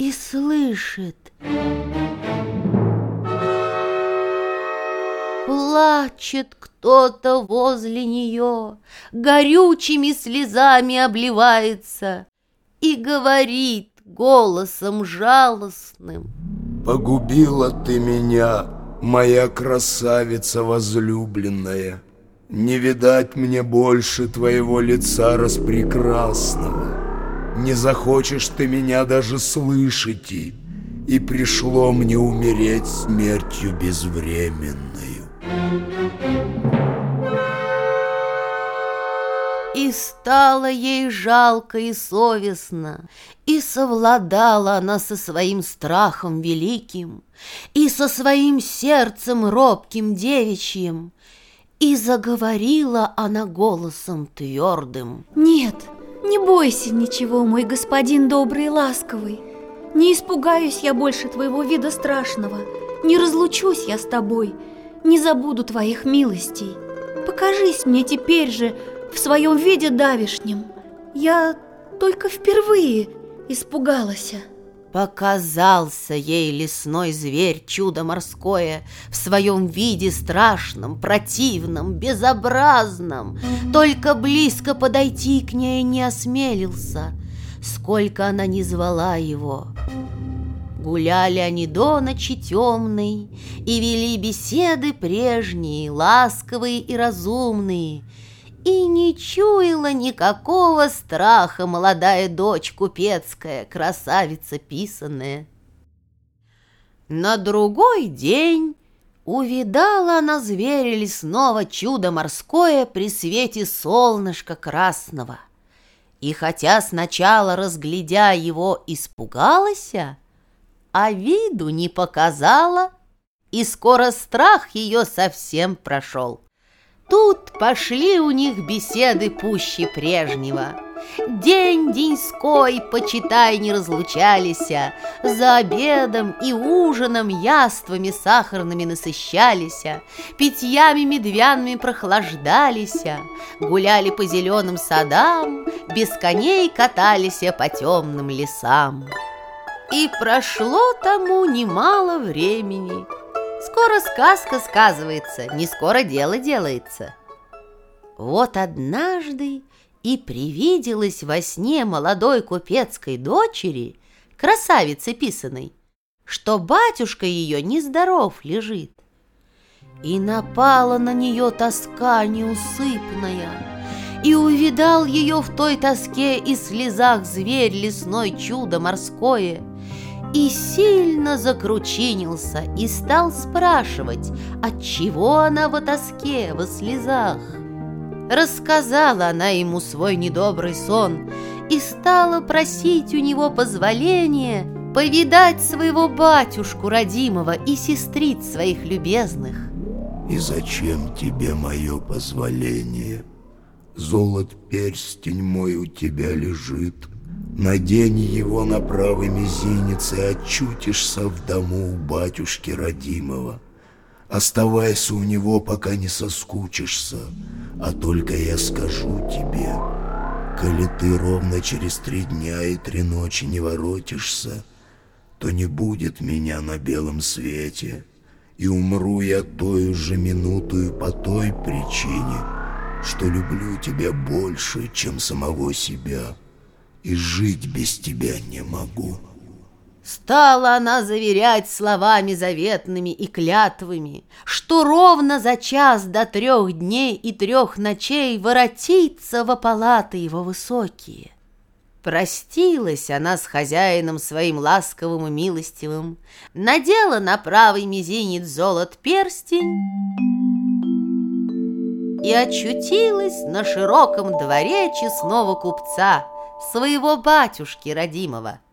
и слышит. Плачет кто-то возле нее, горючими слезами обливается и говорит голосом жалостным. Погубила ты меня, моя красавица возлюбленная. Не видать мне больше твоего лица распрекрасного. Не захочешь ты меня даже слышать и, пришло мне умереть смертью безвременную. И стало ей жалко и совестно, и совладала она со своим страхом великим, и со своим сердцем робким девичьим, и заговорила она голосом твердым. «Нет, не бойся ничего, мой господин добрый и ласковый. Не испугаюсь я больше твоего вида страшного, не разлучусь я с тобой, не забуду твоих милостей. Покажись мне теперь же в своем виде давишнем. Я только впервые испугалась». Показался ей лесной зверь, чудо морское, В своем виде страшном, противном, безобразном. Только близко подойти к ней не осмелился, Сколько она не звала его. Гуляли они до ночи темной И вели беседы прежние, ласковые и разумные, и не чуяла никакого страха молодая дочь купецкая, красавица писанная. На другой день увидала она зверя лесного чудо морское при свете солнышка красного. И хотя сначала, разглядя его, испугалась, а виду не показала, и скоро страх ее совсем прошел. Тут пошли у них беседы пуще прежнего. День деньской, почитай, не разлучались, За обедом и ужином яствами сахарными насыщались, Питьями медвяными прохлаждались, Гуляли по зеленым садам, Без коней катались по темным лесам. И прошло тому немало времени — Скоро сказка сказывается, не скоро дело делается. Вот однажды и привиделась во сне молодой купецкой дочери, красавице писаной, что батюшка ее нездоров лежит. И напала на нее тоска неусыпная, И увидал ее в той тоске и слезах зверь лесной чудо морское — и сильно закручинился и стал спрашивать, от чего она во тоске, во слезах. Рассказала она ему свой недобрый сон и стала просить у него позволения повидать своего батюшку родимого и сестриц своих любезных. И зачем тебе мое позволение? Золот перстень мой у тебя лежит, Надень его на правый мизинец и очутишься в дому у батюшки родимого. Оставайся у него, пока не соскучишься, а только я скажу тебе, коли ты ровно через три дня и три ночи не воротишься, то не будет меня на белом свете, и умру я той же минутую по той причине, что люблю тебя больше, чем самого себя» и жить без тебя не могу. Стала она заверять словами заветными и клятвами, что ровно за час до трех дней и трех ночей воротится во палаты его высокие. Простилась она с хозяином своим ласковым и милостивым, надела на правый мизинец золот перстень и очутилась на широком дворе честного купца — своего батюшки родимого –